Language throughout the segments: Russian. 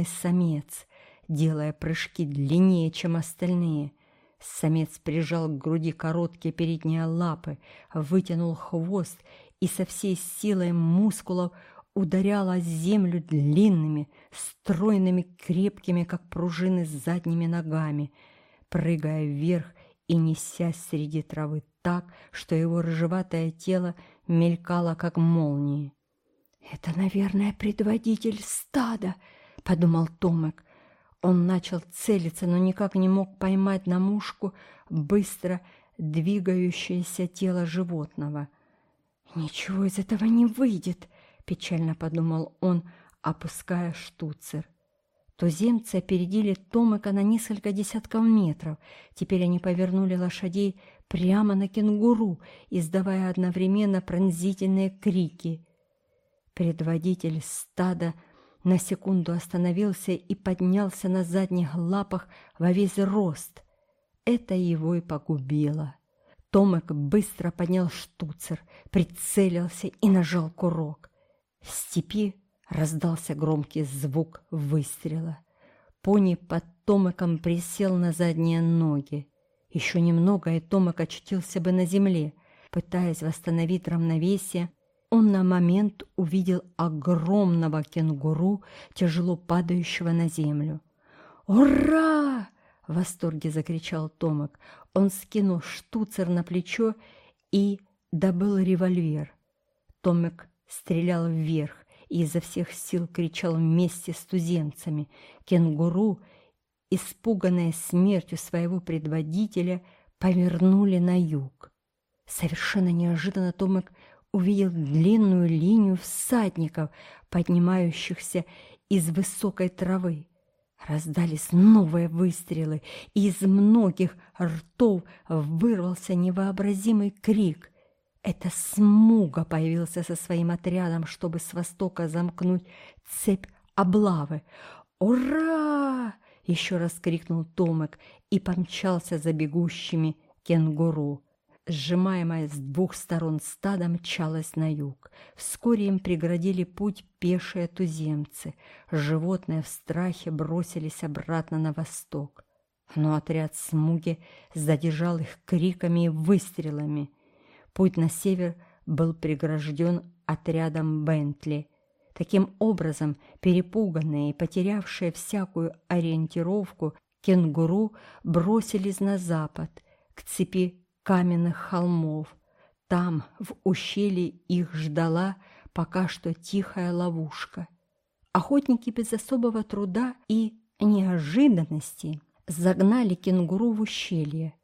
огромный самец, делая прыжки длиннее, чем остальные. Самец прижал к груди короткие передние лапы, вытянул хвост и со всей силой мускулов ударял о землю длинными, стройными, крепкими, как пружины, задними ногами, прыгая вверх и несясь среди травы так, что его рыжеватое тело мелькало, как молнии. «Это, наверное, предводитель стада», — подумал Томек. Он начал целиться, но никак не мог поймать на мушку быстро двигающееся тело животного. «Ничего из этого не выйдет», — печально подумал он, опуская штуцер. Туземцы опередили Томека на несколько десятков метров. Теперь они повернули лошадей прямо на кенгуру, издавая одновременно пронзительные крики. Предводитель стада на секунду остановился и поднялся на задних лапах во весь рост. Это его и погубило. Томек быстро поднял штуцер, прицелился и нажал курок. В степи раздался громкий звук выстрела. Пони под Томеком присел на задние ноги. Еще немного, и Томек очутился бы на земле. Пытаясь восстановить равновесие, он на момент увидел огромного кенгуру, тяжело падающего на землю. «Ура!» — в восторге закричал Томек. Он скинул штуцер на плечо и добыл револьвер. Томек стрелял вверх и изо всех сил кричал вместе с туземцами. Кенгуру, испуганная смертью своего предводителя, повернули на юг. Совершенно неожиданно Томек увидел длинную линию всадников, поднимающихся из высокой травы. Раздались новые выстрелы, и из многих ртов вырвался невообразимый крик. Это Смуга появился со своим отрядом, чтобы с востока замкнуть цепь облавы. «Ура!» — еще раз крикнул Томек и помчался за бегущими кенгуру. Сжимаемая с двух сторон стадо мчалось на юг. Вскоре им преградили путь пешие туземцы. Животные в страхе бросились обратно на восток. Но отряд Смуги задержал их криками и выстрелами. Путь на север был прегражден отрядом Бентли. Таким образом, перепуганные и потерявшие всякую ориентировку, кенгуру бросились на запад, к цепи каменных холмов. Там, в ущелье, их ждала пока что тихая ловушка. Охотники без особого труда и неожиданности загнали кенгуру в ущелье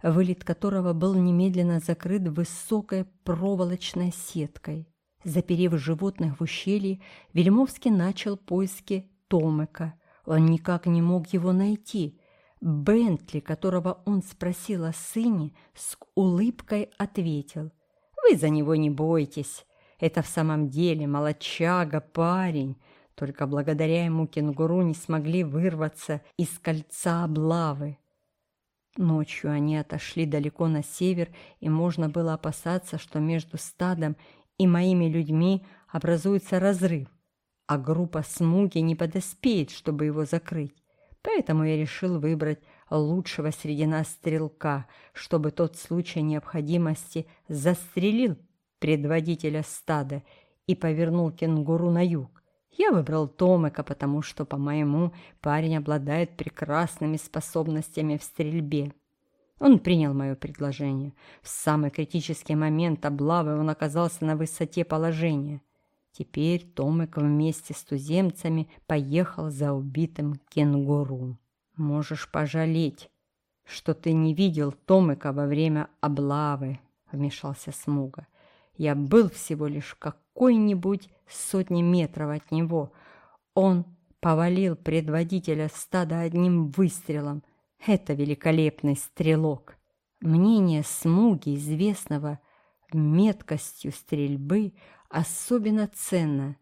вылет которого был немедленно закрыт высокой проволочной сеткой. Заперев животных в ущелье, Вельмовский начал поиски Томека. Он никак не мог его найти. Бентли, которого он спросил о сыне, с улыбкой ответил. «Вы за него не бойтесь. Это в самом деле молочага, парень. Только благодаря ему кенгуру не смогли вырваться из кольца облавы. Ночью они отошли далеко на север, и можно было опасаться, что между стадом и моими людьми образуется разрыв, а группа смуги не подоспеет, чтобы его закрыть. Поэтому я решил выбрать лучшего среди нас стрелка, чтобы тот в случае необходимости застрелил предводителя стада и повернул кенгуру на юг. Я выбрал Томека, потому что, по-моему, парень обладает прекрасными способностями в стрельбе. Он принял мое предложение. В самый критический момент облавы он оказался на высоте положения. Теперь Томек вместе с туземцами поехал за убитым кенгуру. «Можешь пожалеть, что ты не видел Томека во время облавы», — вмешался Смуга. «Я был всего лишь какой-нибудь сотни метров от него. Он повалил предводителя стада одним выстрелом. Это великолепный стрелок. Мнение Смуги, известного меткостью стрельбы, особенно ценно,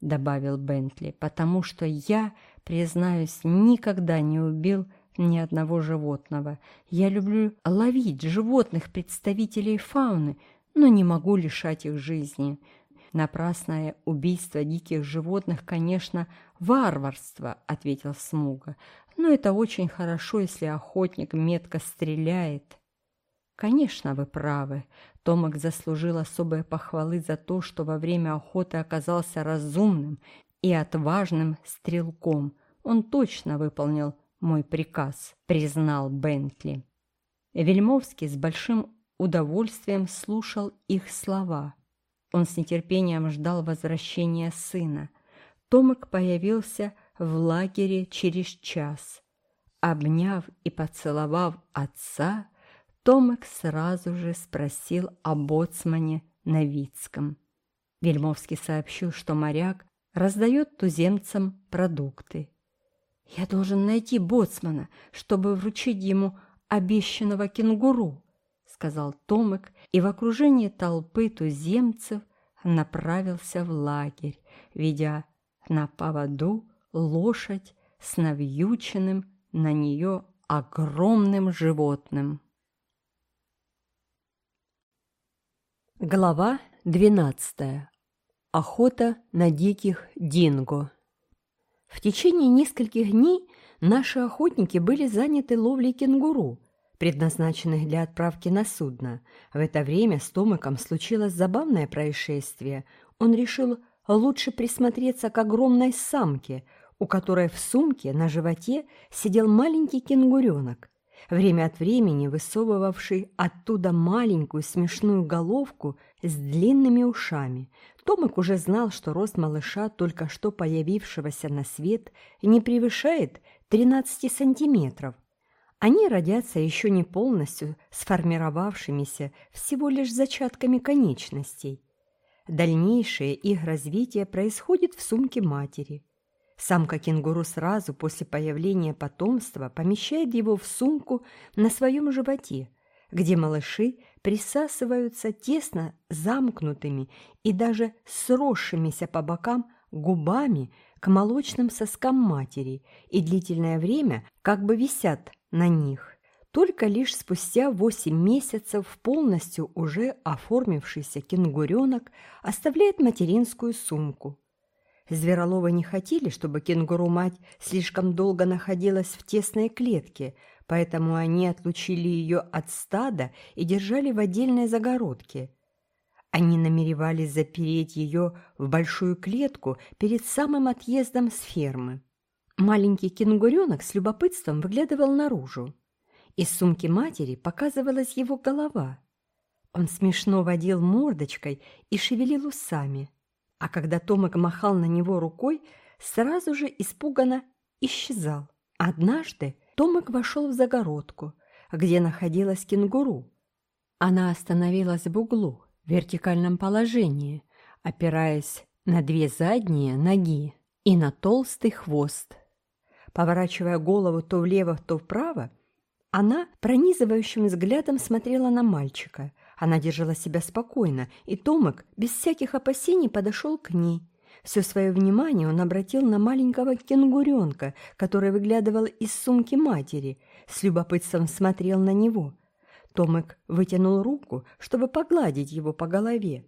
добавил Бентли, потому что я, признаюсь, никогда не убил ни одного животного. Я люблю ловить животных представителей фауны, но не могу лишать их жизни. Напрасное убийство диких животных, конечно, варварство, ответил Смуга. Но это очень хорошо, если охотник метко стреляет. Конечно, вы правы. Томак заслужил особые похвалы за то, что во время охоты оказался разумным и отважным стрелком. Он точно выполнил мой приказ, признал Бентли. Вельмовский с большим удовольствием слушал их слова. Он с нетерпением ждал возвращения сына. Томик появился в лагере через час. Обняв и поцеловав отца, Томик сразу же спросил о боцмане Новицком. Вельмовский сообщил, что моряк раздает туземцам продукты. «Я должен найти боцмана, чтобы вручить ему обещанного кенгуру», сказал Томик, и в окружении толпы туземцев направился в лагерь, ведя на поводу лошадь с навьюченным на нее огромным животным. Глава двенадцатая. Охота на диких динго. В течение нескольких дней наши охотники были заняты ловлей кенгуру, предназначенных для отправки на судно. В это время с Томиком случилось забавное происшествие. Он решил лучше присмотреться к огромной самке, у которой в сумке на животе сидел маленький кенгуренок, время от времени высовывавший оттуда маленькую смешную головку с длинными ушами. Томик уже знал, что рост малыша, только что появившегося на свет, не превышает 13 сантиметров, они родятся еще не полностью сформировавшимися всего лишь зачатками конечностей. Дальнейшее их развитие происходит в сумке матери. Самка кенгуру сразу после появления потомства помещает его в сумку на своем животе, где малыши присасываются тесно замкнутыми и даже сросшимися по бокам губами к молочным соскам матери и длительное время как бы висят на них. Только лишь спустя восемь месяцев полностью уже оформившийся кенгуренок оставляет материнскую сумку. Звероловы не хотели, чтобы кенгуру-мать слишком долго находилась в тесной клетке, поэтому они отлучили ее от стада и держали в отдельной загородке. Они намеревались запереть ее в большую клетку перед самым отъездом с фермы. Маленький кенгуренок с любопытством выглядывал наружу. Из сумки матери показывалась его голова. Он смешно водил мордочкой и шевелил усами, а когда Томик махал на него рукой, сразу же испуганно исчезал. Однажды Томик вошел в загородку, где находилась кенгуру. Она остановилась в углу, в вертикальном положении, опираясь на две задние ноги и на толстый хвост. Поворачивая голову то влево, то вправо, она пронизывающим взглядом смотрела на мальчика. Она держала себя спокойно, и Томик без всяких опасений подошел к ней. Все свое внимание он обратил на маленького кенгуренка, который выглядывал из сумки матери, с любопытством смотрел на него. Томик вытянул руку, чтобы погладить его по голове.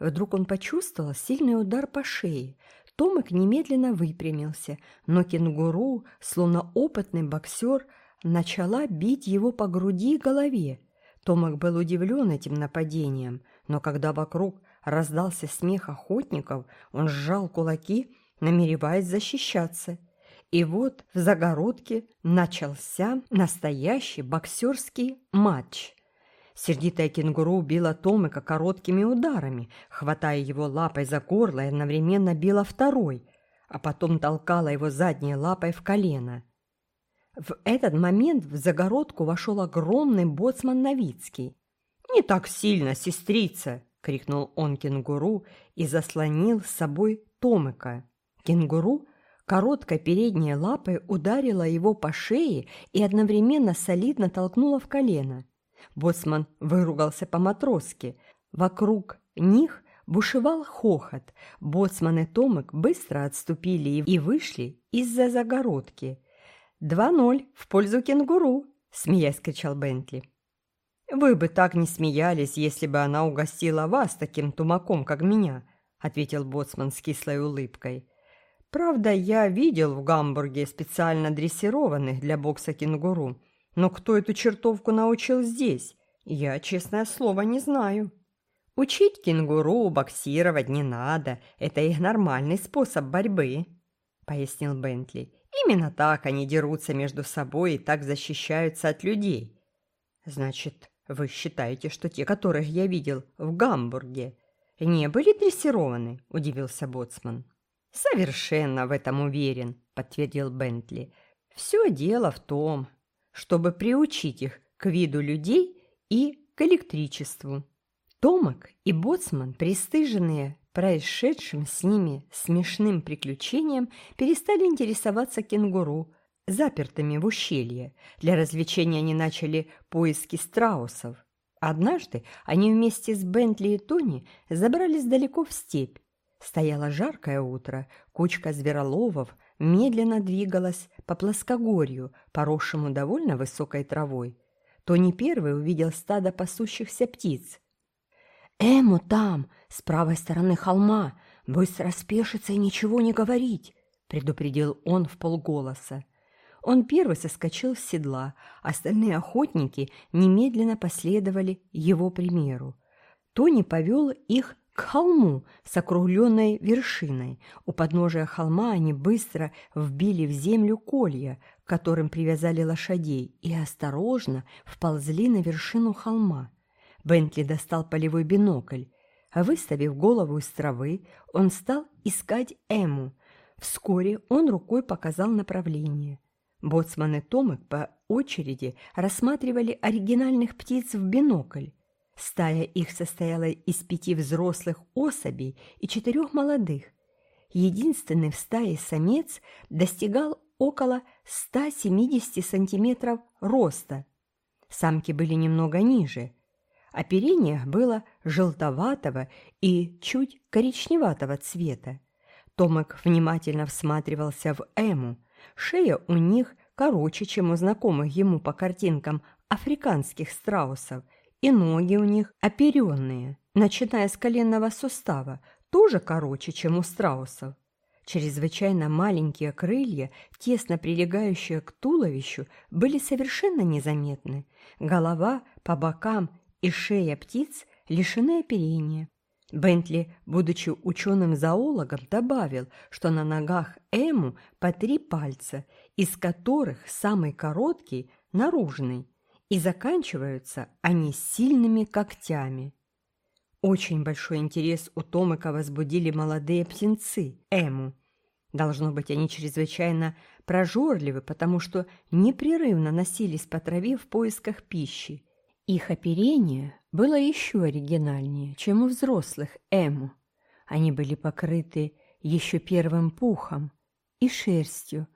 Вдруг он почувствовал сильный удар по шее. Томик немедленно выпрямился, но кенгуру, словно опытный боксер, начала бить его по груди и голове. Томик был удивлен этим нападением, но когда вокруг раздался смех охотников, он сжал кулаки, намереваясь защищаться. И вот в загородке начался настоящий боксерский матч. Сердитая кенгуру била Томика короткими ударами, хватая его лапой за горло и одновременно била второй, а потом толкала его задней лапой в колено. В этот момент в загородку вошел огромный боцман Новицкий. «Не так сильно, сестрица!» — крикнул он кенгуру и заслонил с собой Томика. Кенгуру короткой передней лапой ударила его по шее и одновременно солидно толкнула в колено. Боцман выругался по-матросски. Вокруг них бушевал хохот. Боцман и Томик быстро отступили и вышли из-за загородки. «Два ноль в пользу кенгуру!» – смеясь кричал Бентли. «Вы бы так не смеялись, если бы она угостила вас таким тумаком, как меня!» — ответил боцман с кислой улыбкой. «Правда, я видел в Гамбурге специально дрессированных для бокса кенгуру, но кто эту чертовку научил здесь, я, честное слово, не знаю». «Учить кенгуру боксировать не надо, это их нормальный способ борьбы», — пояснил Бентли. «Именно так они дерутся между собой и так защищаются от людей». «Значит, вы считаете, что те, которых я видел в Гамбурге, не были дрессированы?» – удивился Боцман. «Совершенно в этом уверен», – подтвердил Бентли. «Все дело в том, чтобы приучить их к виду людей и к электричеству». Томак и Боцман, пристыженные происшедшим с ними смешным приключением, перестали интересоваться кенгуру, запертыми в ущелье. Для развлечения они начали поиски страусов. Однажды они вместе с Бентли и Тони забрались далеко в степь. Стояло жаркое утро, кучка звероловов медленно двигалась по плоскогорью, поросшему довольно высокой травой. Тони первый увидел стадо пасущихся птиц. «Эму там, с правой стороны холма, быстро спешиться и ничего не говорить», предупредил он в полголоса. Он первый соскочил с седла, остальные охотники немедленно последовали его примеру. Тони повел их к холму с округленной вершиной. У подножия холма они быстро вбили в землю колья, к которым привязали лошадей, и осторожно вползли на вершину холма. Бентли достал полевой бинокль. Выставив голову из травы, он стал искать Эму. Вскоре он рукой показал направление. Боцман и Томик по очереди рассматривали оригинальных птиц в бинокль. Стая их состояла из пяти взрослых особей и четырех молодых. Единственный в стае самец достигал около 170 сантиметров роста. Самки были немного ниже. Оперение было желтоватого и чуть коричневатого цвета. Томик внимательно всматривался в Эму, Шея у них короче, чем у знакомых ему по картинкам африканских страусов, и ноги у них оперенные, начиная с коленного сустава, тоже короче, чем у страусов. Чрезвычайно маленькие крылья, тесно прилегающие к туловищу, были совершенно незаметны. Голова по бокам и шея птиц лишены оперения. Бентли, будучи ученым-зоологом, добавил, что на ногах Эму по три пальца, из которых самый короткий – наружный, и заканчиваются они сильными когтями. Очень большой интерес у Томыка возбудили молодые птенцы Эму. Должно быть, они чрезвычайно прожорливы, потому что непрерывно носились по траве в поисках пищи. Их оперение было еще оригинальнее, чем у взрослых Эму. Они были покрыты еще первым пухом и шерстью,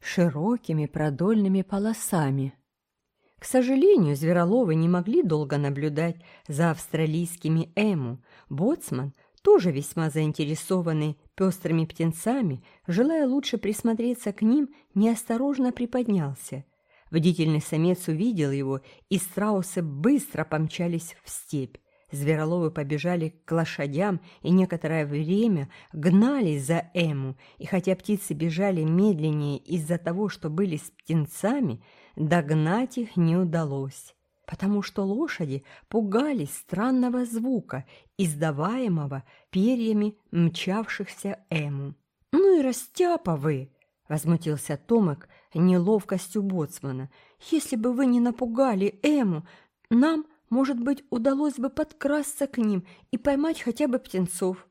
широкими продольными полосами. К сожалению, звероловы не могли долго наблюдать за австралийскими эму. Боцман, тоже весьма заинтересованный пестрыми птенцами, желая лучше присмотреться к ним, неосторожно приподнялся – Водительный самец увидел его, и страусы быстро помчались в степь. Звероловы побежали к лошадям и некоторое время гнались за Эму, и хотя птицы бежали медленнее из-за того, что были с птенцами, догнать их не удалось, потому что лошади пугались странного звука, издаваемого перьями мчавшихся Эму. «Ну и растяпа вы!» — возмутился Томик неловкостью боцмана. «Если бы вы не напугали Эму, нам, может быть, удалось бы подкрасться к ним и поймать хотя бы птенцов».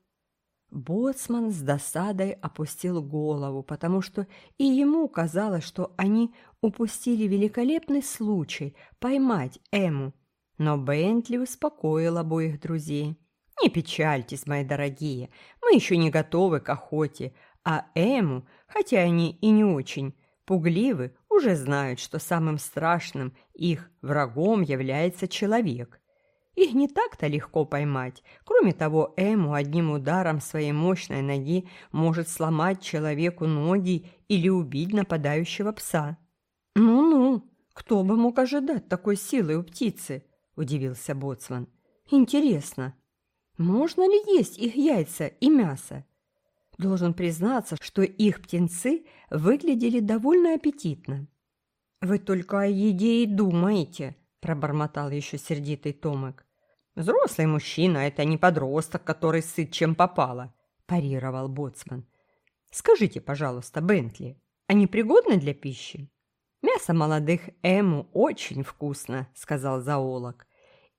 Боцман с досадой опустил голову, потому что и ему казалось, что они упустили великолепный случай поймать Эму. Но Бентли успокоил обоих друзей. «Не печальтесь, мои дорогие, мы еще не готовы к охоте, а Эму, хотя они и не очень пугливы, уже знают, что самым страшным их врагом является человек. Их не так-то легко поймать. Кроме того, Эму одним ударом своей мощной ноги может сломать человеку ноги или убить нападающего пса. «Ну-ну, кто бы мог ожидать такой силы у птицы?» – удивился Боцман. «Интересно». Можно ли есть их яйца и мясо? Должен признаться, что их птенцы выглядели довольно аппетитно. «Вы только о еде и думаете», – пробормотал еще сердитый Томик. «Взрослый мужчина – это не подросток, который сыт чем попало», – парировал Боцман. «Скажите, пожалуйста, Бентли, они пригодны для пищи?» «Мясо молодых эму очень вкусно», – сказал зоолог.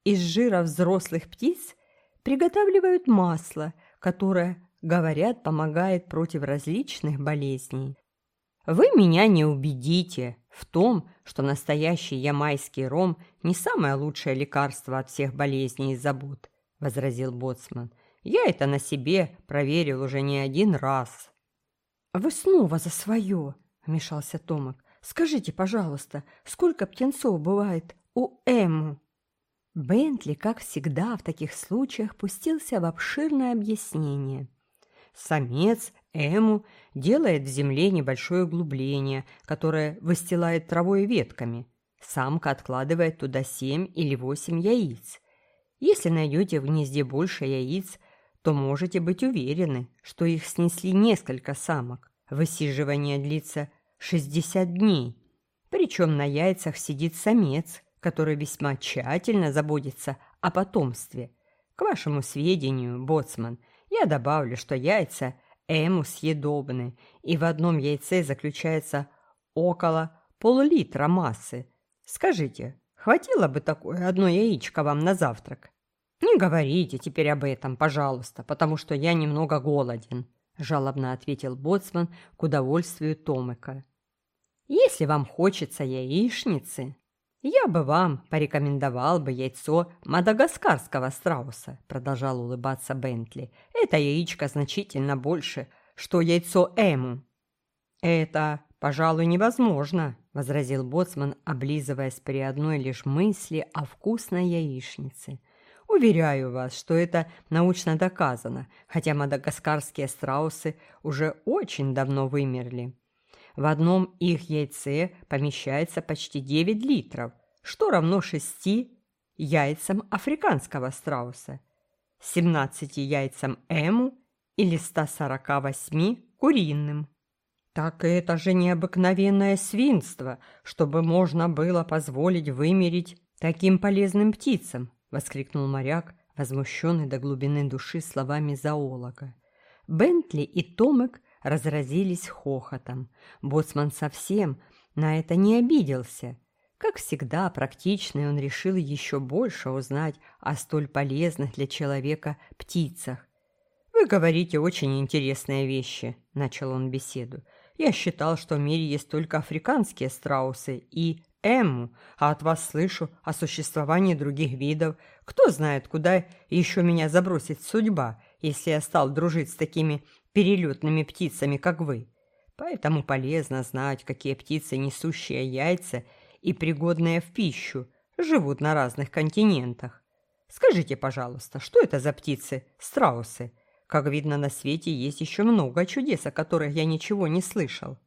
«Из жира взрослых птиц приготавливают масло, которое Говорят, помогает против различных болезней. Вы меня не убедите в том, что настоящий ямайский ром не самое лучшее лекарство от всех болезней и забот, возразил боцман. Я это на себе проверил уже не один раз. Вы снова за свое, вмешался Томак. Скажите, пожалуйста, сколько птенцов бывает у Эму? Бентли, как всегда в таких случаях, пустился в обширное объяснение – Самец Эму делает в земле небольшое углубление, которое выстилает травой ветками. Самка откладывает туда семь или восемь яиц. Если найдете в гнезде больше яиц, то можете быть уверены, что их снесли несколько самок. Высиживание длится 60 дней. Причем на яйцах сидит самец, который весьма тщательно заботится о потомстве. К вашему сведению, боцман, я добавлю, что яйца эму съедобны, и в одном яйце заключается около полулитра массы. Скажите, хватило бы такое одно яичко вам на завтрак? Не говорите теперь об этом, пожалуйста, потому что я немного голоден, жалобно ответил боцман к удовольствию Томыка. Если вам хочется яичницы, «Я бы вам порекомендовал бы яйцо мадагаскарского страуса», продолжал улыбаться Бентли. «Это яичко значительно больше, что яйцо Эму». «Это, пожалуй, невозможно», – возразил Боцман, облизываясь при одной лишь мысли о вкусной яичнице. «Уверяю вас, что это научно доказано, хотя мадагаскарские страусы уже очень давно вымерли. В одном их яйце помещается почти 9 литров, что равно 6 яйцам африканского страуса, 17 яйцам эму или 148 куриным. Так это же необыкновенное свинство, чтобы можно было позволить вымереть таким полезным птицам, воскликнул моряк, возмущенный до глубины души словами зоолога. Бентли и Томек разразились хохотом. Боцман совсем на это не обиделся. Как всегда, практичный он решил еще больше узнать о столь полезных для человека птицах. «Вы говорите очень интересные вещи», – начал он беседу. «Я считал, что в мире есть только африканские страусы и эму, а от вас слышу о существовании других видов. Кто знает, куда еще меня забросит судьба, если я стал дружить с такими перелетными птицами, как вы. Поэтому полезно знать, какие птицы, несущие яйца и пригодные в пищу, живут на разных континентах. Скажите, пожалуйста, что это за птицы, страусы? Как видно, на свете есть еще много чудес, о которых я ничего не слышал.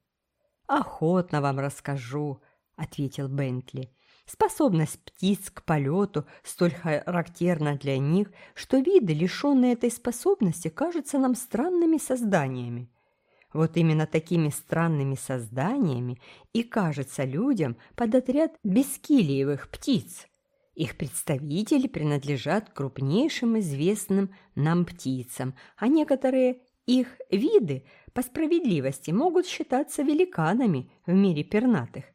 «Охотно вам расскажу», — ответил Бентли. Способность птиц к полету столь характерна для них, что виды, лишенные этой способности, кажутся нам странными созданиями. Вот именно такими странными созданиями и кажется людям под отряд бескилиевых птиц. Их представители принадлежат крупнейшим известным нам птицам, а некоторые их виды по справедливости могут считаться великанами в мире пернатых.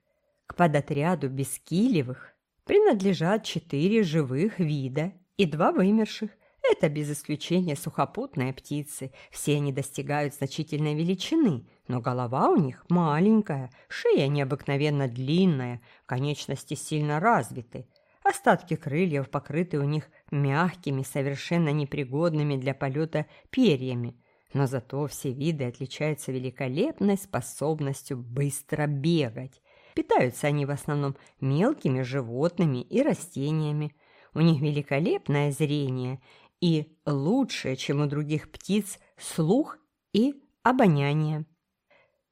К подотряду бескилевых принадлежат четыре живых вида и два вымерших. Это без исключения сухопутные птицы. Все они достигают значительной величины, но голова у них маленькая, шея необыкновенно длинная, конечности сильно развиты. Остатки крыльев покрыты у них мягкими, совершенно непригодными для полета перьями. Но зато все виды отличаются великолепной способностью быстро бегать. Питаются они в основном мелкими животными и растениями. У них великолепное зрение и лучшее, чем у других птиц, слух и обоняние.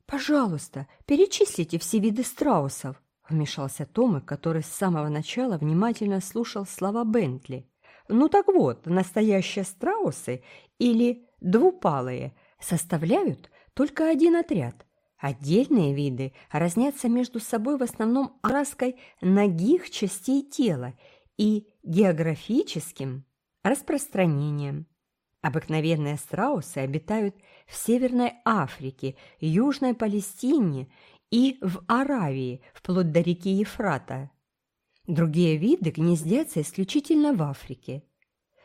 «Пожалуйста, перечислите все виды страусов», – вмешался Томы, который с самого начала внимательно слушал слова Бентли. Ну так вот, настоящие страусы или двупалые составляют только один отряд. Отдельные виды разнятся между собой в основном окраской ногих частей тела и географическим распространением. Обыкновенные страусы обитают в Северной Африке, Южной Палестине и в Аравии, вплоть до реки Ефрата. Другие виды гнездятся исключительно в Африке.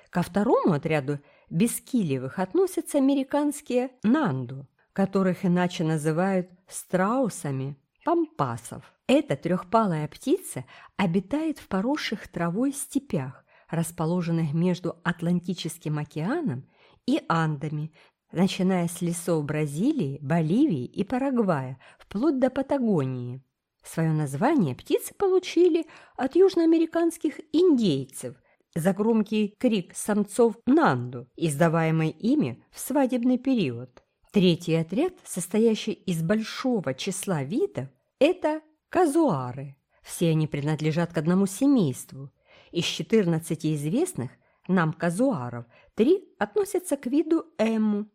Ко второму отряду бескилевых относятся американские нанду, которых иначе называют страусами пампасов. Эта трехпалая птица обитает в поросших травой степях, расположенных между Атлантическим океаном и Андами, начиная с лесов Бразилии, Боливии и Парагвая, вплоть до Патагонии. Свое название птицы получили от южноамериканских индейцев за громкий крик самцов Нанду, издаваемый ими в свадебный период. Третий отряд, состоящий из большого числа видов, это казуары. Все они принадлежат к одному семейству. Из 14 известных нам казуаров три относятся к виду эму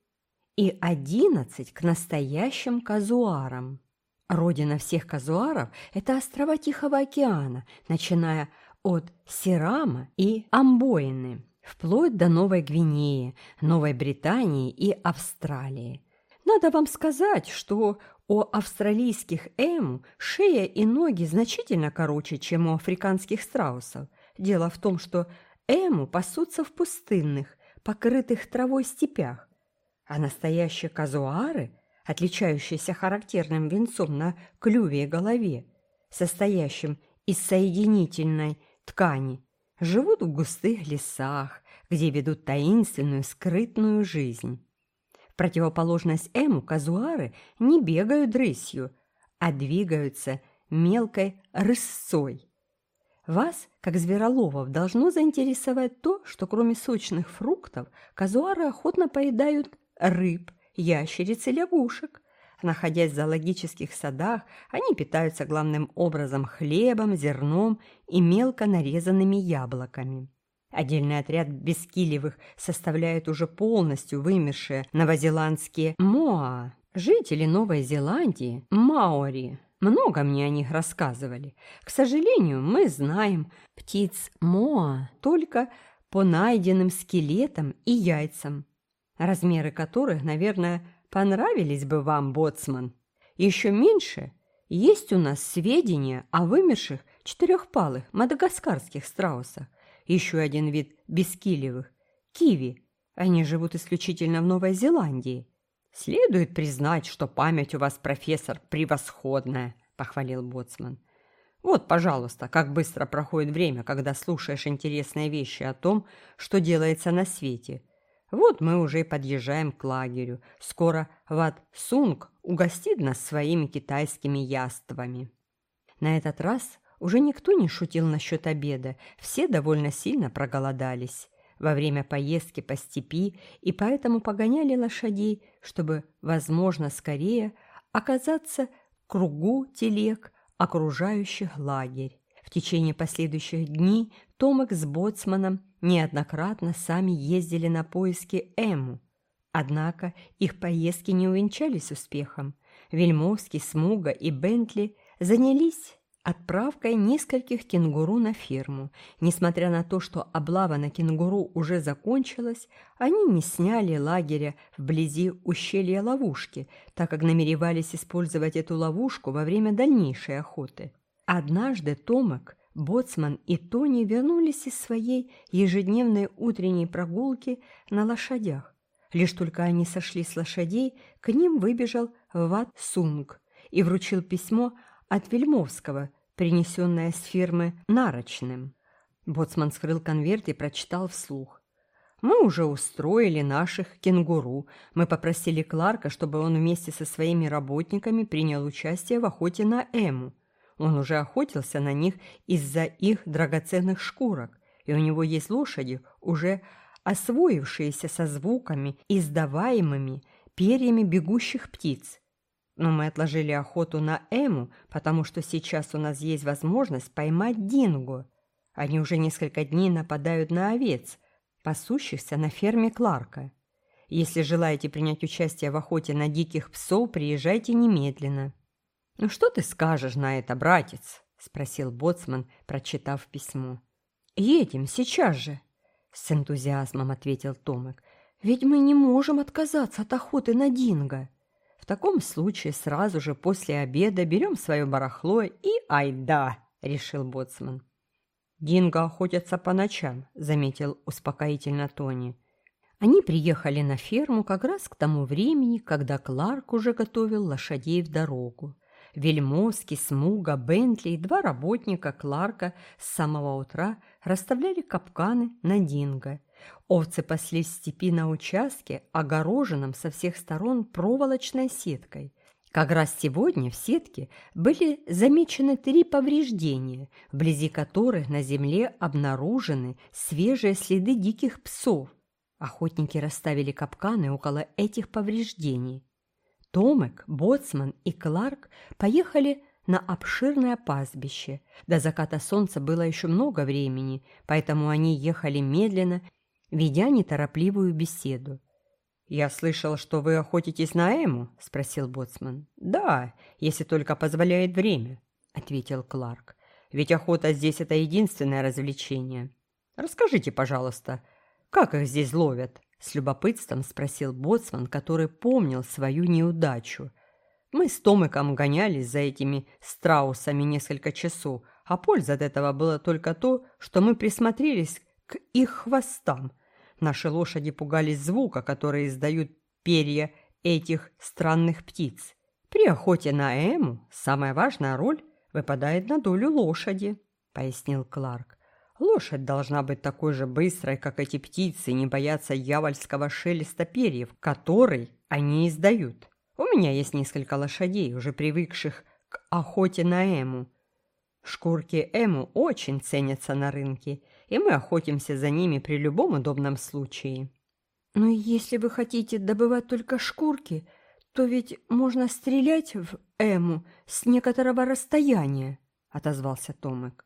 и 11 к настоящим казуарам. Родина всех казуаров – это острова Тихого океана, начиная от Сирама и Амбоины, вплоть до Новой Гвинеи, Новой Британии и Австралии. Надо вам сказать, что у австралийских эму шея и ноги значительно короче, чем у африканских страусов. Дело в том, что эму пасутся в пустынных, покрытых травой степях, а настоящие казуары – отличающийся характерным венцом на клюве и голове, состоящим из соединительной ткани, живут в густых лесах, где ведут таинственную скрытную жизнь. Противоположность Эму казуары не бегают рысью, а двигаются мелкой рысцой. Вас, как звероловов, должно заинтересовать то, что кроме сочных фруктов казуары охотно поедают рыб – ящериц и лягушек. Находясь в зоологических садах, они питаются главным образом хлебом, зерном и мелко нарезанными яблоками. Отдельный отряд бескилевых составляет уже полностью вымершие новозеландские моа. Жители Новой Зеландии – маори. Много мне о них рассказывали. К сожалению, мы знаем птиц моа только по найденным скелетам и яйцам размеры которых, наверное, понравились бы вам, боцман. Еще меньше есть у нас сведения о вымерших четырехпалых мадагаскарских страусах, еще один вид бескилевых – киви. Они живут исключительно в Новой Зеландии. Следует признать, что память у вас, профессор, превосходная, похвалил боцман. Вот, пожалуйста, как быстро проходит время, когда слушаешь интересные вещи о том, что делается на свете – вот мы уже подъезжаем к лагерю. Скоро Ват Сунг угостит нас своими китайскими яствами. На этот раз уже никто не шутил насчет обеда, все довольно сильно проголодались во время поездки по степи и поэтому погоняли лошадей, чтобы, возможно, скорее оказаться в кругу телег, окружающих лагерь. В течение последующих дней Томек с боцманом неоднократно сами ездили на поиски Эму. Однако их поездки не увенчались успехом. Вельмовский, Смуга и Бентли занялись отправкой нескольких кенгуру на ферму. Несмотря на то, что облава на кенгуру уже закончилась, они не сняли лагеря вблизи ущелья ловушки, так как намеревались использовать эту ловушку во время дальнейшей охоты. Однажды Томак Боцман и Тони вернулись из своей ежедневной утренней прогулки на лошадях. Лишь только они сошли с лошадей, к ним выбежал Ват Сунг и вручил письмо от Вельмовского, принесенное с фирмы Нарочным. Боцман скрыл конверт и прочитал вслух. «Мы уже устроили наших кенгуру. Мы попросили Кларка, чтобы он вместе со своими работниками принял участие в охоте на Эму. Он уже охотился на них из-за их драгоценных шкурок, и у него есть лошади, уже освоившиеся со звуками, издаваемыми перьями бегущих птиц. Но мы отложили охоту на Эму, потому что сейчас у нас есть возможность поймать динго. Они уже несколько дней нападают на овец, пасущихся на ферме Кларка. Если желаете принять участие в охоте на диких псов, приезжайте немедленно». «Ну что ты скажешь на это, братец?» – спросил боцман, прочитав письмо. «Едем сейчас же!» – с энтузиазмом ответил Томик. «Ведь мы не можем отказаться от охоты на динго. В таком случае сразу же после обеда берем свое барахло и айда!» – решил боцман. «Динго охотятся по ночам», – заметил успокоительно Тони. Они приехали на ферму как раз к тому времени, когда Кларк уже готовил лошадей в дорогу. Вельмовский, Смуга, Бентли и два работника Кларка с самого утра расставляли капканы на динго. Овцы паслись в степи на участке, огороженном со всех сторон проволочной сеткой. Как раз сегодня в сетке были замечены три повреждения, вблизи которых на земле обнаружены свежие следы диких псов. Охотники расставили капканы около этих повреждений. Томек, Боцман и Кларк поехали на обширное пастбище. До заката солнца было еще много времени, поэтому они ехали медленно, ведя неторопливую беседу. «Я слышал, что вы охотитесь на Эму?» – спросил Боцман. «Да, если только позволяет время», – ответил Кларк. «Ведь охота здесь – это единственное развлечение. Расскажите, пожалуйста, как их здесь ловят?» С любопытством спросил боцман, который помнил свою неудачу. Мы с Томиком гонялись за этими страусами несколько часов, а польза от этого была только то, что мы присмотрелись к их хвостам. Наши лошади пугались звука, который издают перья этих странных птиц. При охоте на Эму самая важная роль выпадает на долю лошади, пояснил Кларк. Лошадь должна быть такой же быстрой, как эти птицы, не бояться явольского шелеста перьев, который они издают. У меня есть несколько лошадей, уже привыкших к охоте на эму. Шкурки эму очень ценятся на рынке, и мы охотимся за ними при любом удобном случае. Но если вы хотите добывать только шкурки, то ведь можно стрелять в эму с некоторого расстояния, отозвался Томик.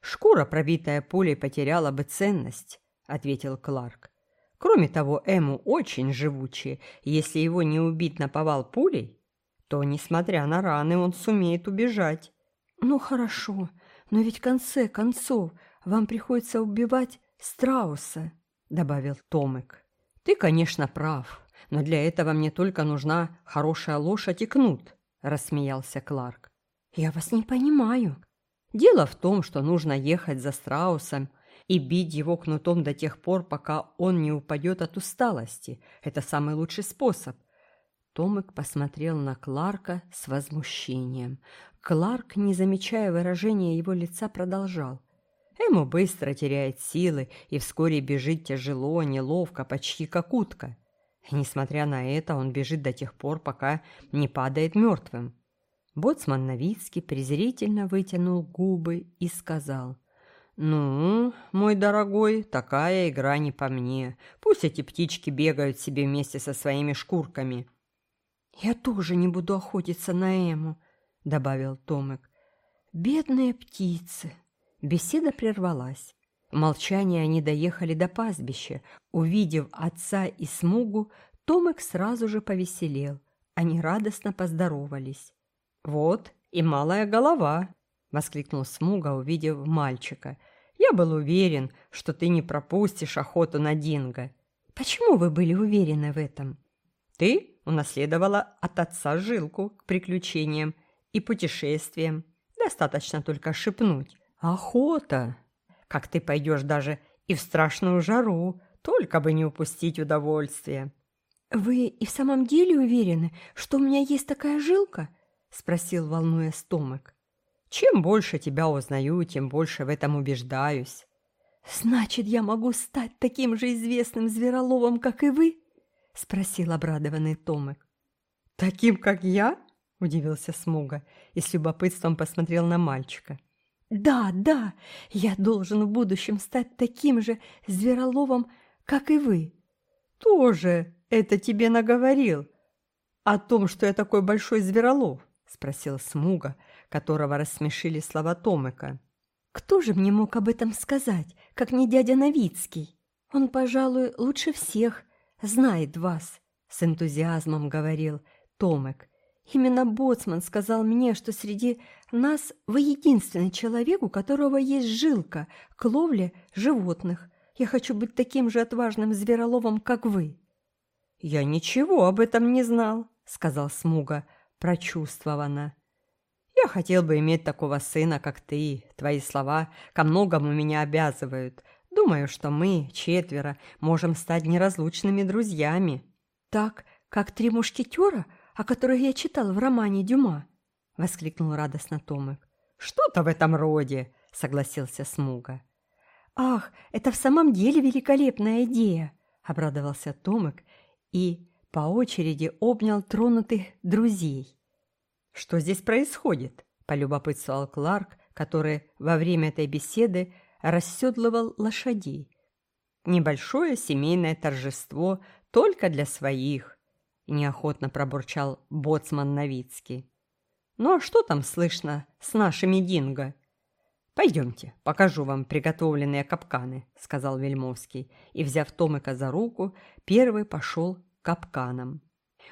«Шкура, пробитая пулей, потеряла бы ценность», — ответил Кларк. «Кроме того, Эму очень живучий. Если его не убить на повал пулей, то, несмотря на раны, он сумеет убежать». «Ну хорошо, но ведь в конце концов вам приходится убивать страуса», — добавил Томик. «Ты, конечно, прав, но для этого мне только нужна хорошая лошадь и кнут», — рассмеялся Кларк. «Я вас не понимаю», Дело в том, что нужно ехать за страусом и бить его кнутом до тех пор, пока он не упадет от усталости. Это самый лучший способ. Томик посмотрел на Кларка с возмущением. Кларк, не замечая выражения его лица, продолжал. Ему быстро теряет силы и вскоре бежит тяжело, неловко, почти как утка. Несмотря на это, он бежит до тех пор, пока не падает мертвым. Боцман Новицкий презрительно вытянул губы и сказал, «Ну, мой дорогой, такая игра не по мне. Пусть эти птички бегают себе вместе со своими шкурками». «Я тоже не буду охотиться на Эму», — добавил Томик. «Бедные птицы». Беседа прервалась. В молчании они доехали до пастбища. Увидев отца и Смугу, Томик сразу же повеселел. Они радостно поздоровались. «Вот и малая голова!» — воскликнул Смуга, увидев мальчика. «Я был уверен, что ты не пропустишь охоту на динго». «Почему вы были уверены в этом?» «Ты унаследовала от отца жилку к приключениям и путешествиям. Достаточно только шепнуть. Охота! Как ты пойдешь даже и в страшную жару, только бы не упустить удовольствие». «Вы и в самом деле уверены, что у меня есть такая жилка?» — спросил, волнуясь Томик. «Чем больше тебя узнаю, тем больше в этом убеждаюсь». «Значит, я могу стать таким же известным звероловом, как и вы?» — спросил обрадованный Томик. «Таким, как я?» — удивился Смуга и с любопытством посмотрел на мальчика. «Да, да, я должен в будущем стать таким же звероловом, как и вы». «Тоже это тебе наговорил о том, что я такой большой зверолов?» – спросил Смуга, которого рассмешили слова Томыка. Кто же мне мог об этом сказать, как не дядя Новицкий? Он, пожалуй, лучше всех знает вас, с энтузиазмом говорил Томек. Именно Боцман сказал мне, что среди нас вы единственный человек, у которого есть жилка к ловле животных. Я хочу быть таким же отважным звероловом, как вы». «Я ничего об этом не знал», — сказал Смуга, прочувствованно. «Я хотел бы иметь такого сына, как ты. Твои слова ко многому меня обязывают. Думаю, что мы, четверо, можем стать неразлучными друзьями». «Так, как три мушкетера?» О которых я читал в романе Дюма», — воскликнул радостно Томик. «Что-то в этом роде», — согласился Смуга. «Ах, это в самом деле великолепная идея!» — обрадовался Томик и по очереди обнял тронутых друзей. «Что здесь происходит?» — полюбопытствовал Кларк, который во время этой беседы расседлывал лошадей. «Небольшое семейное торжество только для своих неохотно пробурчал боцман Новицкий. «Ну а что там слышно с нашими динго?» «Пойдемте, покажу вам приготовленные капканы», — сказал Вельмовский, и, взяв Томика за руку, первый пошел к капканам.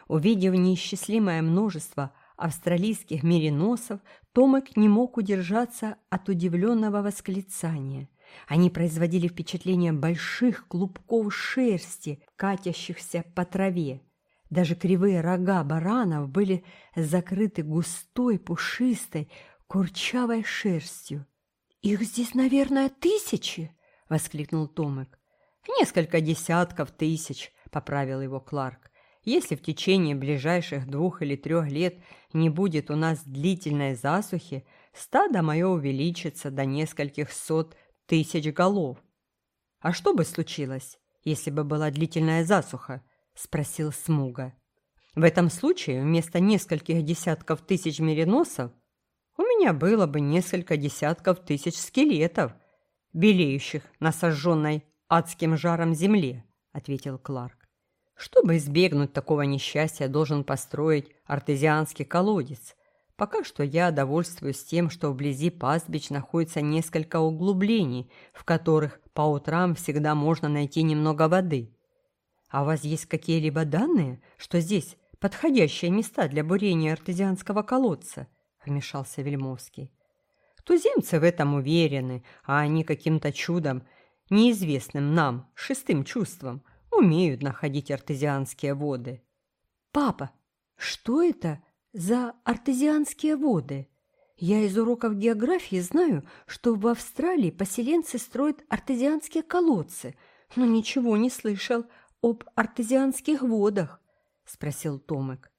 Увидев неисчислимое множество австралийских мериносов, Томик не мог удержаться от удивленного восклицания. Они производили впечатление больших клубков шерсти, катящихся по траве. Даже кривые рога баранов были закрыты густой, пушистой, курчавой шерстью. «Их здесь, наверное, тысячи!» — воскликнул Томик. «Несколько десятков тысяч», — поправил его Кларк. «Если в течение ближайших двух или трех лет не будет у нас длительной засухи, стадо мое увеличится до нескольких сот тысяч голов. А что бы случилось, если бы была длительная засуха?» – спросил Смуга. «В этом случае вместо нескольких десятков тысяч мериносов у меня было бы несколько десятков тысяч скелетов, белеющих на сожженной адским жаром земле», – ответил Кларк. «Чтобы избегнуть такого несчастья, должен построить артезианский колодец. Пока что я довольствуюсь тем, что вблизи пастбищ находится несколько углублений, в которых по утрам всегда можно найти немного воды». А у вас есть какие-либо данные, что здесь подходящие места для бурения артезианского колодца?» – вмешался Вельмовский. «Туземцы в этом уверены, а они каким-то чудом, неизвестным нам, шестым чувством, умеют находить артезианские воды». «Папа, что это за артезианские воды?» Я из уроков географии знаю, что в Австралии поселенцы строят артезианские колодцы, но ничего не слышал об артезианских водах?» – спросил Томек.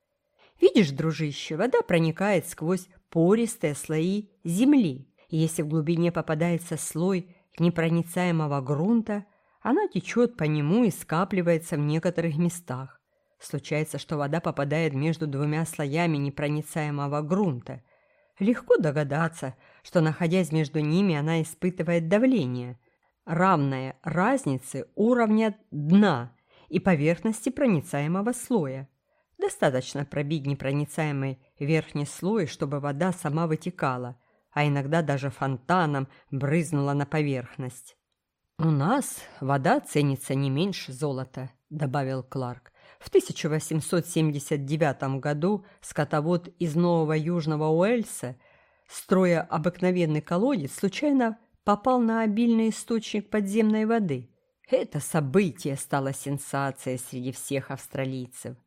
«Видишь, дружище, вода проникает сквозь пористые слои земли, если в глубине попадается слой непроницаемого грунта, она течет по нему и скапливается в некоторых местах. Случается, что вода попадает между двумя слоями непроницаемого грунта. Легко догадаться, что, находясь между ними, она испытывает давление, равное разнице уровня дна и поверхности проницаемого слоя. Достаточно пробить непроницаемый верхний слой, чтобы вода сама вытекала, а иногда даже фонтаном брызнула на поверхность. «У нас вода ценится не меньше золота», – добавил Кларк. В 1879 году скотовод из Нового Южного Уэльса, строя обыкновенный колодец, случайно попал на обильный источник подземной воды – это событие стало сенсацией среди всех австралийцев.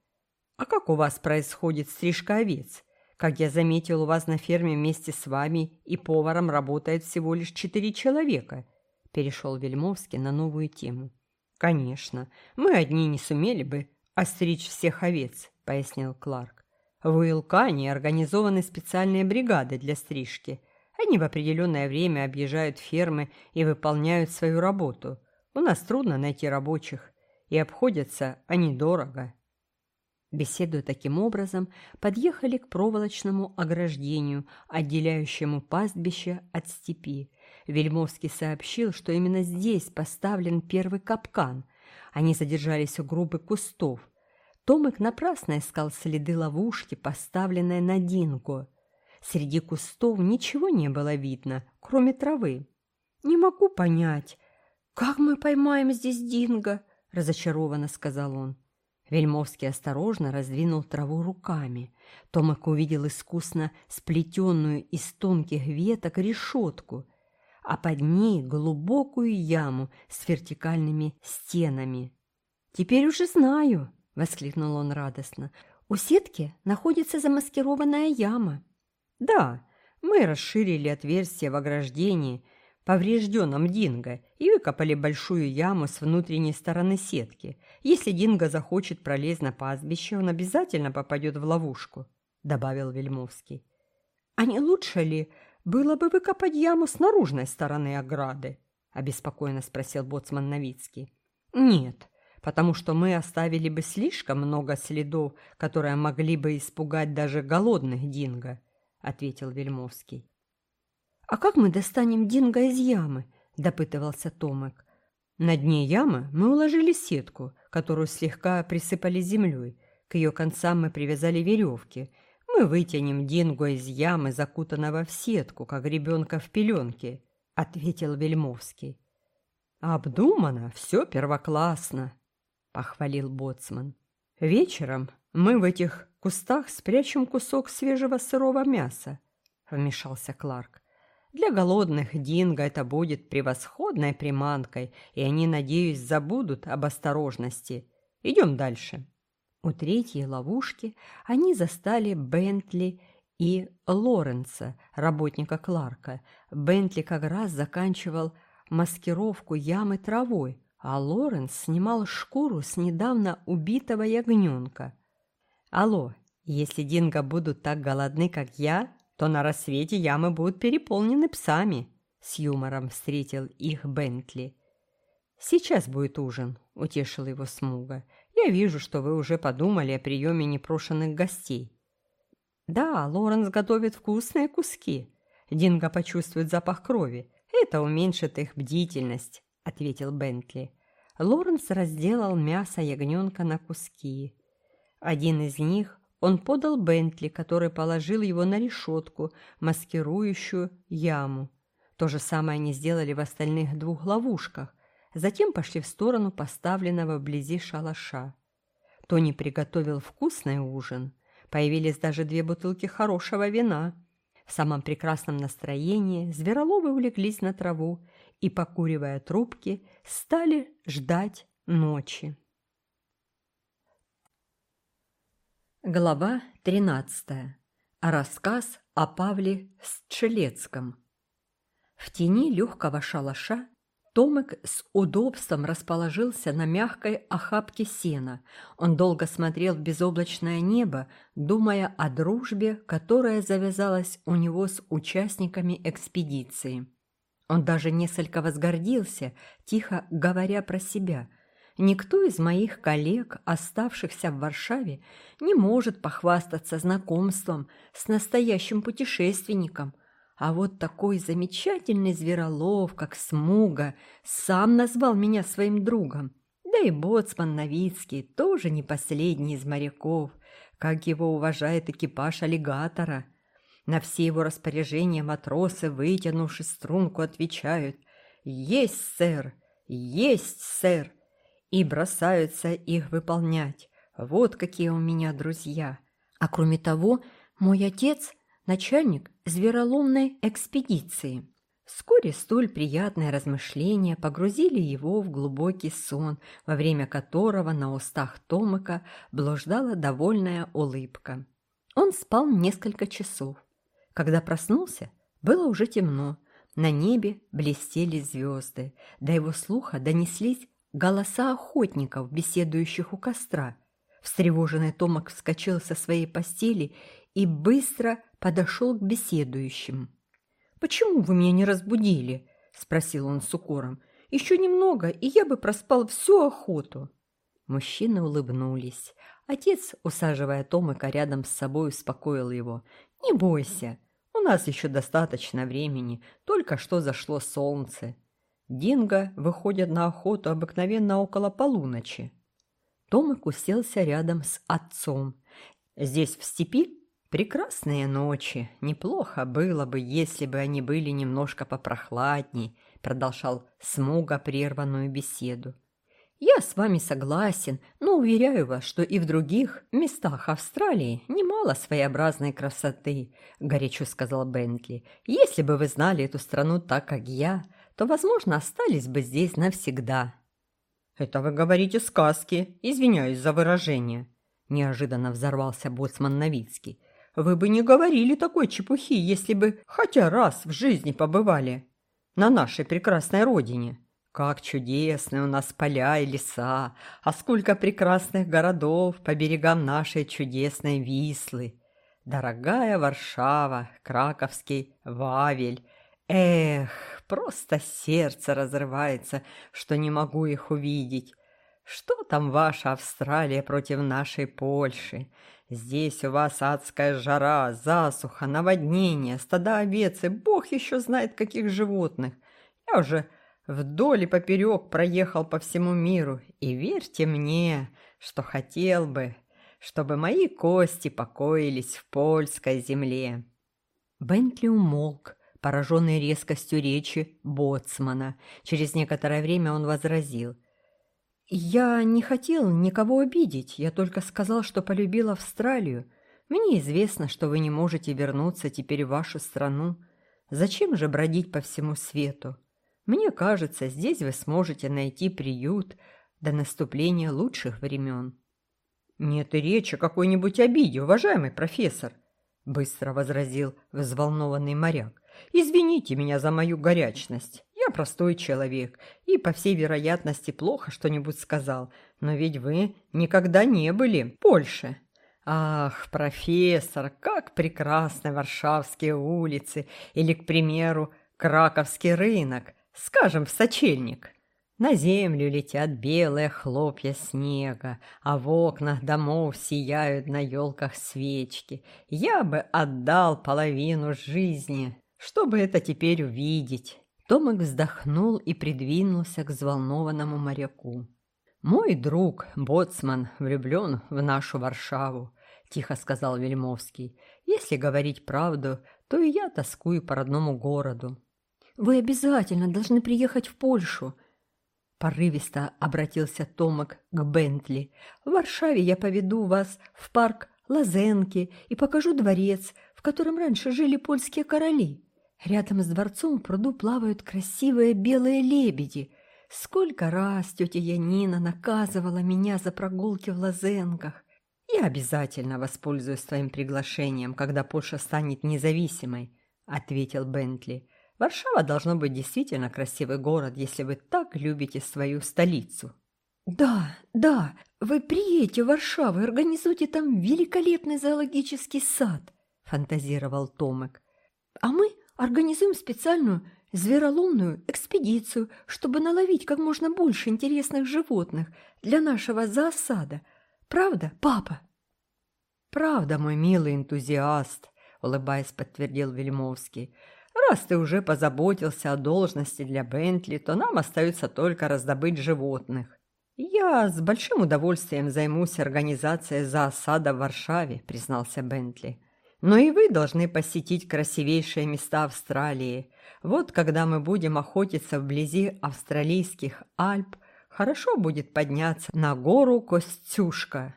А как у вас происходит стрижка овец? Как я заметил, у вас на ферме вместе с вами и поваром работает всего лишь четыре человека. Перешел Вельмовский на новую тему. Конечно, мы одни не сумели бы остричь всех овец, пояснил Кларк. В Уилкане организованы специальные бригады для стрижки. Они в определенное время объезжают фермы и выполняют свою работу – у нас трудно найти рабочих, и обходятся они дорого. Беседуя таким образом, подъехали к проволочному ограждению, отделяющему пастбище от степи. Вельмовский сообщил, что именно здесь поставлен первый капкан. Они задержались у группы кустов. Томик напрасно искал следы ловушки, поставленной на Динго. Среди кустов ничего не было видно, кроме травы. «Не могу понять, как мы поймаем здесь динго?» – разочарованно сказал он. Вельмовский осторожно раздвинул траву руками. Томак увидел искусно сплетенную из тонких веток решетку, а под ней глубокую яму с вертикальными стенами. «Теперь уже знаю!» — воскликнул он радостно. «У сетки находится замаскированная яма». «Да, мы расширили отверстие в ограждении, поврежденном динго, и выкопали большую яму с внутренней стороны сетки. Если динго захочет пролезть на пастбище, он обязательно попадет в ловушку», — добавил Вельмовский. «А не лучше ли было бы выкопать яму с наружной стороны ограды?» — обеспокоенно спросил боцман Новицкий. «Нет, потому что мы оставили бы слишком много следов, которые могли бы испугать даже голодных динго», — ответил Вельмовский. «А как мы достанем динго из ямы?» – допытывался Томек. На дне ямы мы уложили сетку, которую слегка присыпали землей. К ее концам мы привязали веревки. Мы вытянем динго из ямы, закутанного в сетку, как ребенка в пеленке, — ответил Вельмовский. «Обдумано, все первоклассно», — похвалил Боцман. «Вечером мы в этих кустах спрячем кусок свежего сырого мяса», — вмешался Кларк. Для голодных динго это будет превосходной приманкой, и они, надеюсь, забудут об осторожности. Идем дальше. У третьей ловушки они застали Бентли и Лоренса, работника Кларка. Бентли как раз заканчивал маскировку ямы травой, а Лоренс снимал шкуру с недавно убитого ягненка. «Алло, если динго будут так голодны, как я, то на рассвете ямы будут переполнены псами», — с юмором встретил их Бентли. «Сейчас будет ужин», — утешил его Смуга. «Я вижу, что вы уже подумали о приеме непрошенных гостей». «Да, Лоренс готовит вкусные куски. Динго почувствует запах крови. Это уменьшит их бдительность», — ответил Бентли. Лоренс разделал мясо ягненка на куски. Один из них он подал Бентли, который положил его на решетку, маскирующую яму. То же самое они сделали в остальных двух ловушках. Затем пошли в сторону поставленного вблизи шалаша. Тони приготовил вкусный ужин. Появились даже две бутылки хорошего вина. В самом прекрасном настроении звероловы улеглись на траву и, покуривая трубки, стали ждать ночи. Глава 13. Рассказ о Павле Стшелецком. В тени легкого шалаша Томик с удобством расположился на мягкой охапке сена. Он долго смотрел в безоблачное небо, думая о дружбе, которая завязалась у него с участниками экспедиции. Он даже несколько возгордился, тихо говоря про себя – Никто из моих коллег, оставшихся в Варшаве, не может похвастаться знакомством с настоящим путешественником. А вот такой замечательный зверолов, как Смуга, сам назвал меня своим другом. Да и боцман Новицкий тоже не последний из моряков, как его уважает экипаж аллигатора. На все его распоряжения матросы, вытянувши струнку, отвечают «Есть, сэр! Есть, сэр!» И бросаются их выполнять. Вот какие у меня друзья. А кроме того, мой отец – начальник звероломной экспедиции. Вскоре столь приятные размышления погрузили его в глубокий сон, во время которого на устах Томыка блуждала довольная улыбка. Он спал несколько часов. Когда проснулся, было уже темно. На небе блестели звезды. До его слуха донеслись голоса охотников, беседующих у костра. Встревоженный Томак вскочил со своей постели и быстро подошел к беседующим. «Почему вы меня не разбудили?» – спросил он с укором. «Еще немного, и я бы проспал всю охоту». Мужчины улыбнулись. Отец, усаживая Томака рядом с собой, успокоил его. «Не бойся, у нас еще достаточно времени, только что зашло солнце. Динго выходят на охоту обыкновенно около полуночи. Томик уселся рядом с отцом. Здесь, в степи, Прекрасные ночи. Неплохо было бы, если бы они были немножко попрохладней, продолжал Смуга прерванную беседу. Я с вами согласен, но уверяю вас, что и в других местах Австралии немало своеобразной красоты, горячо сказал Бентли. Если бы вы знали эту страну так, как я, то, возможно, остались бы здесь навсегда. Это вы говорите сказки, извиняюсь за выражение. Неожиданно взорвался боцман Новицкий. Вы бы не говорили такой чепухи, если бы хотя раз в жизни побывали на нашей прекрасной родине. Как чудесны у нас поля и леса, а сколько прекрасных городов по берегам нашей чудесной Вислы. Дорогая Варшава, Краковский Вавель. Эх, просто сердце разрывается, что не могу их увидеть. Что там ваша Австралия против нашей Польши? Здесь у вас адская жара, засуха, наводнение, стада овец и бог еще знает каких животных. Я уже вдоль и поперек проехал по всему миру, и верьте мне, что хотел бы, чтобы мои кости покоились в польской земле». Бентли умолк, пораженный резкостью речи боцмана. Через некоторое время он возразил. «Я не хотел никого обидеть, я только сказал, что полюбил Австралию. Мне известно, что вы не можете вернуться теперь в вашу страну. Зачем же бродить по всему свету? Мне кажется, здесь вы сможете найти приют до наступления лучших времен». «Нет и речи какой-нибудь обиде, уважаемый профессор», — быстро возразил взволнованный моряк. «Извините меня за мою горячность. Я простой человек и, по всей вероятности, плохо что-нибудь сказал. Но ведь вы никогда не были в Польше». «Ах, профессор, как прекрасны варшавские улицы! Или, к примеру, Краковский рынок скажем, в сочельник. На землю летят белые хлопья снега, а в окнах домов сияют на елках свечки. Я бы отдал половину жизни, чтобы это теперь увидеть. Томик вздохнул и придвинулся к взволнованному моряку. «Мой друг, боцман, влюблен в нашу Варшаву», – тихо сказал Вельмовский. «Если говорить правду, то и я тоскую по родному городу. Вы обязательно должны приехать в Польшу. Порывисто обратился Томак к Бентли. В Варшаве я поведу вас в парк Лазенки и покажу дворец, в котором раньше жили польские короли. Рядом с дворцом в пруду плавают красивые белые лебеди. Сколько раз тетя Янина наказывала меня за прогулки в Лазенках. Я обязательно воспользуюсь твоим приглашением, когда Польша станет независимой, ответил Бентли. Варшава должно быть действительно красивый город, если вы так любите свою столицу. Да, да, вы приедете в Варшаву и организуйте там великолепный зоологический сад, фантазировал Томек. А мы организуем специальную звероломную экспедицию, чтобы наловить как можно больше интересных животных для нашего зоосада. Правда, папа? Правда, мой милый энтузиаст, улыбаясь, подтвердил Вельмовский. Раз ты уже позаботился о должности для Бентли, то нам остается только раздобыть животных. Я с большим удовольствием займусь организацией зоосада в Варшаве, признался Бентли. Но и вы должны посетить красивейшие места Австралии. Вот когда мы будем охотиться вблизи австралийских Альп, хорошо будет подняться на гору Костюшка.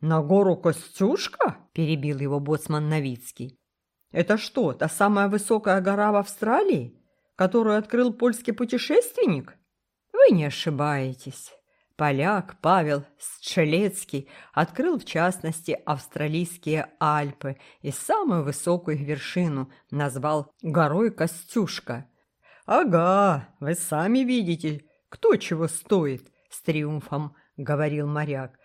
«На гору Костюшка?» – перебил его боцман Новицкий. Это что, та самая высокая гора в Австралии, которую открыл польский путешественник? Вы не ошибаетесь. Поляк Павел Счелецкий открыл в частности австралийские Альпы и самую высокую их вершину назвал горой Костюшка. «Ага, вы сами видите, кто чего стоит», — с триумфом говорил моряк.